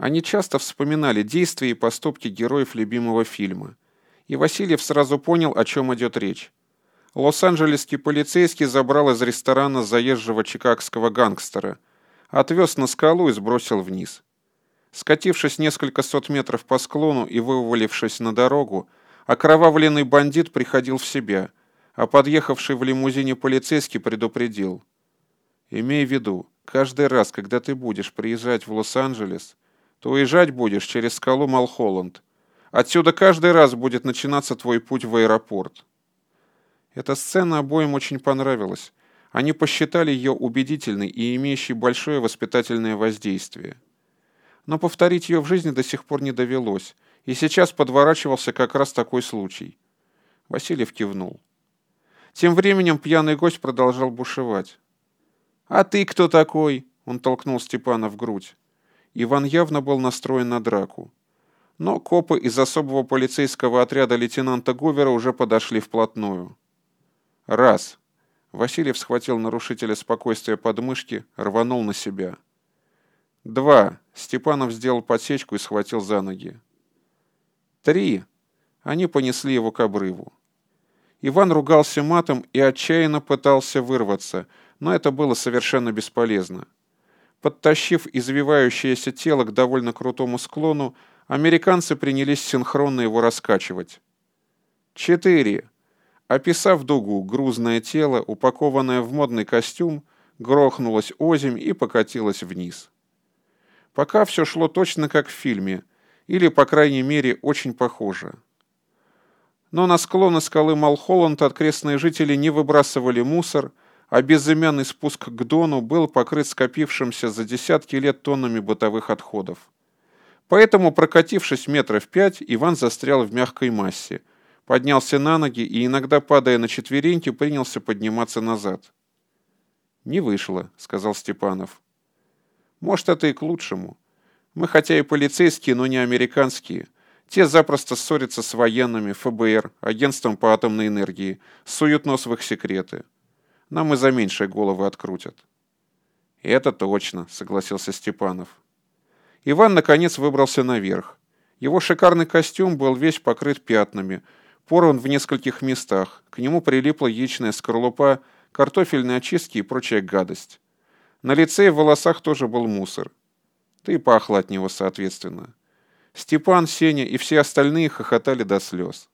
Они часто вспоминали действия и поступки героев любимого фильма. И Васильев сразу понял, о чем идет речь. Лос-Анджелесский полицейский забрал из ресторана заезжего чикагского гангстера, отвез на скалу и сбросил вниз. Скатившись несколько сот метров по склону и вывалившись на дорогу, окровавленный бандит приходил в себя, а подъехавший в лимузине полицейский предупредил. «Имей в виду, каждый раз, когда ты будешь приезжать в Лос-Анджелес, то уезжать будешь через скалу Малхолланд. Отсюда каждый раз будет начинаться твой путь в аэропорт». Эта сцена обоим очень понравилась. Они посчитали ее убедительной и имеющей большое воспитательное воздействие. Но повторить ее в жизни до сих пор не довелось, и сейчас подворачивался как раз такой случай. Васильев кивнул. Тем временем пьяный гость продолжал бушевать. «А ты кто такой?» — он толкнул Степана в грудь. Иван явно был настроен на драку. Но копы из особого полицейского отряда лейтенанта Говера уже подошли вплотную. Раз. Васильев схватил нарушителя спокойствия под мышки, рванул на себя. Два. Степанов сделал подсечку и схватил за ноги. Три. Они понесли его к обрыву. Иван ругался матом и отчаянно пытался вырваться, но это было совершенно бесполезно. Подтащив извивающееся тело к довольно крутому склону, американцы принялись синхронно его раскачивать. Четыре. Описав дугу, грузное тело, упакованное в модный костюм, грохнулось озимь и покатилось вниз. Пока все шло точно как в фильме, или, по крайней мере, очень похоже. Но на склоны скалы Малхолланд окрестные жители не выбрасывали мусор, а безымянный спуск к Дону был покрыт скопившимся за десятки лет тоннами бытовых отходов. Поэтому, прокатившись метров пять, Иван застрял в мягкой массе – поднялся на ноги и, иногда падая на четвереньки, принялся подниматься назад. «Не вышло», — сказал Степанов. «Может, это и к лучшему. Мы хотя и полицейские, но не американские. Те запросто ссорятся с военными, ФБР, агентством по атомной энергии, суют нос в их секреты. Нам и за меньшие головы открутят». «Это точно», — согласился Степанов. Иван, наконец, выбрался наверх. Его шикарный костюм был весь покрыт пятнами — Порван в нескольких местах, к нему прилипла яичная скорлупа, картофельные очистки и прочая гадость. На лице и в волосах тоже был мусор. Да и пахло от него соответственно. Степан, Сеня и все остальные хохотали до слез.